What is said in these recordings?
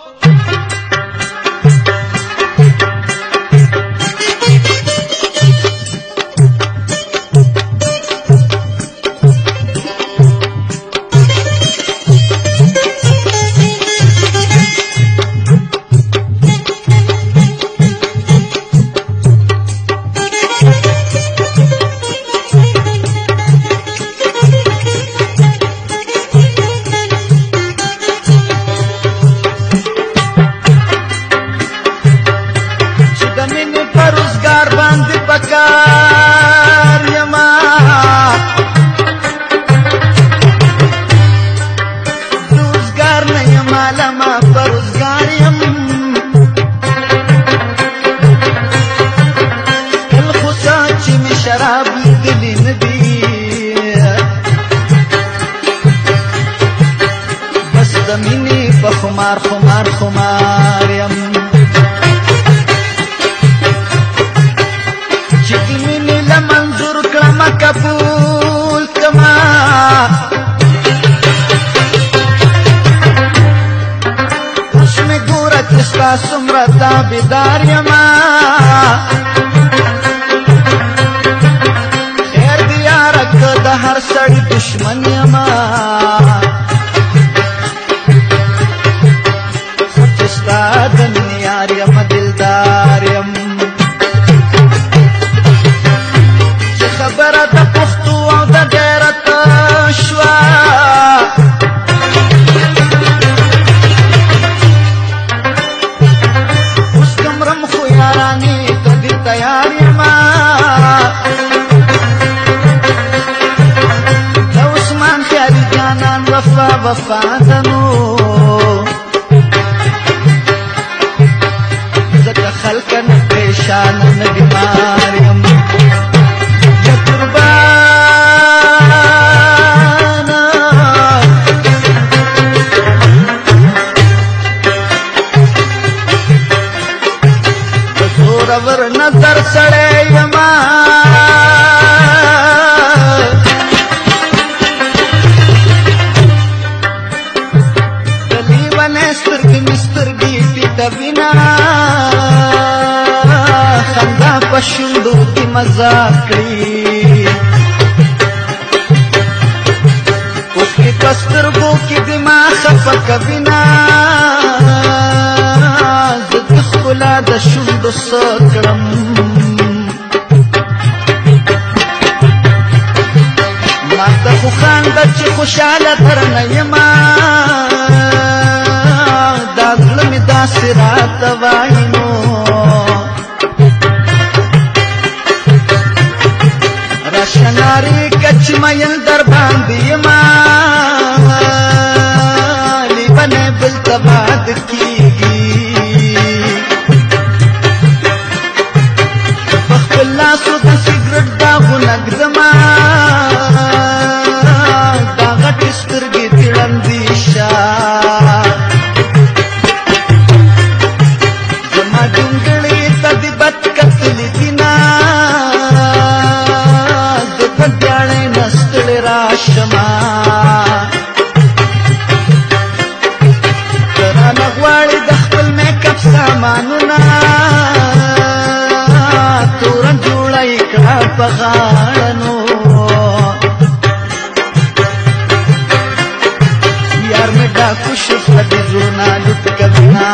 Oh. العالم أفضل الزاريم الخساتي من شراب لذلي نبيه بس دميني بخمار خمار خمار يم چې دې مینې لمنظور کړم تا سمرا تا بیدار یما خیر دیار کد هر سړی دشمنی وفادنو زکه خلک نه پېښان نه بیمار یم وینه خندا په شوندو کې مزه کړی اوس کې پسترګو کې دماغ خفه وینه زه خلا د شوندو سکړم ما ته خو خان بچ خوشاله تر نه یمه हसरात वाइनो रशनारी कचमयन दरबांदी माली बने तबाद तो की बखला सुद सिगरेट दागु नगरमा दागट स्तर درانه غواړي د خپل میک اپ سامانونه تور جوړای کړه په غاړنو یار مې دا خوش خدای زونه لټکنا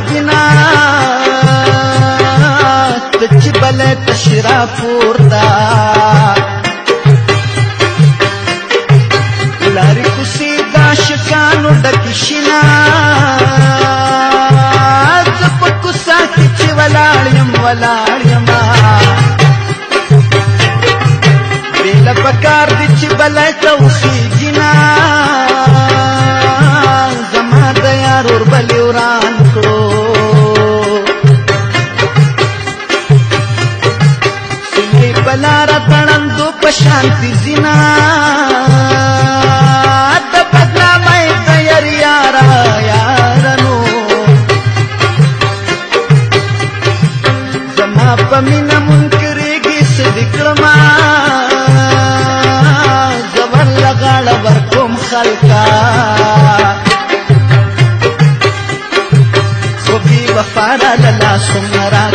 بنا تجي بلد تشرا پورتا لاري کوسي دا شکانو ډک شینا زپکو ساتي چې ولاړم ولاړم بیل پکار دي چې بلد توخي خلقا خبي وفارا للا سمرا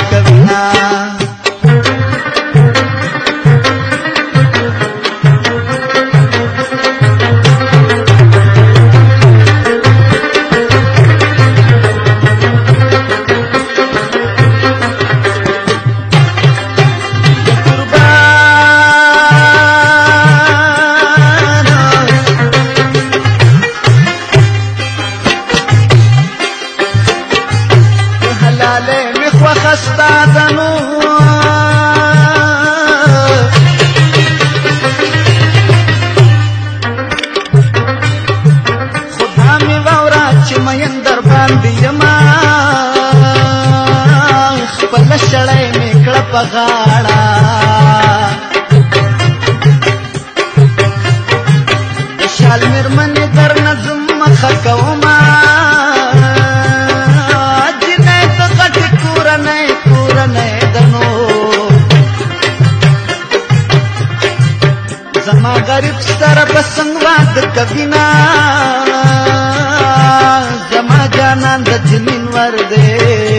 चढ़ाई में कड़प खाड़ा विशाल निर्मन कर नजुम खकव तो संवाद कभी ना जमा जाना दिन वर दे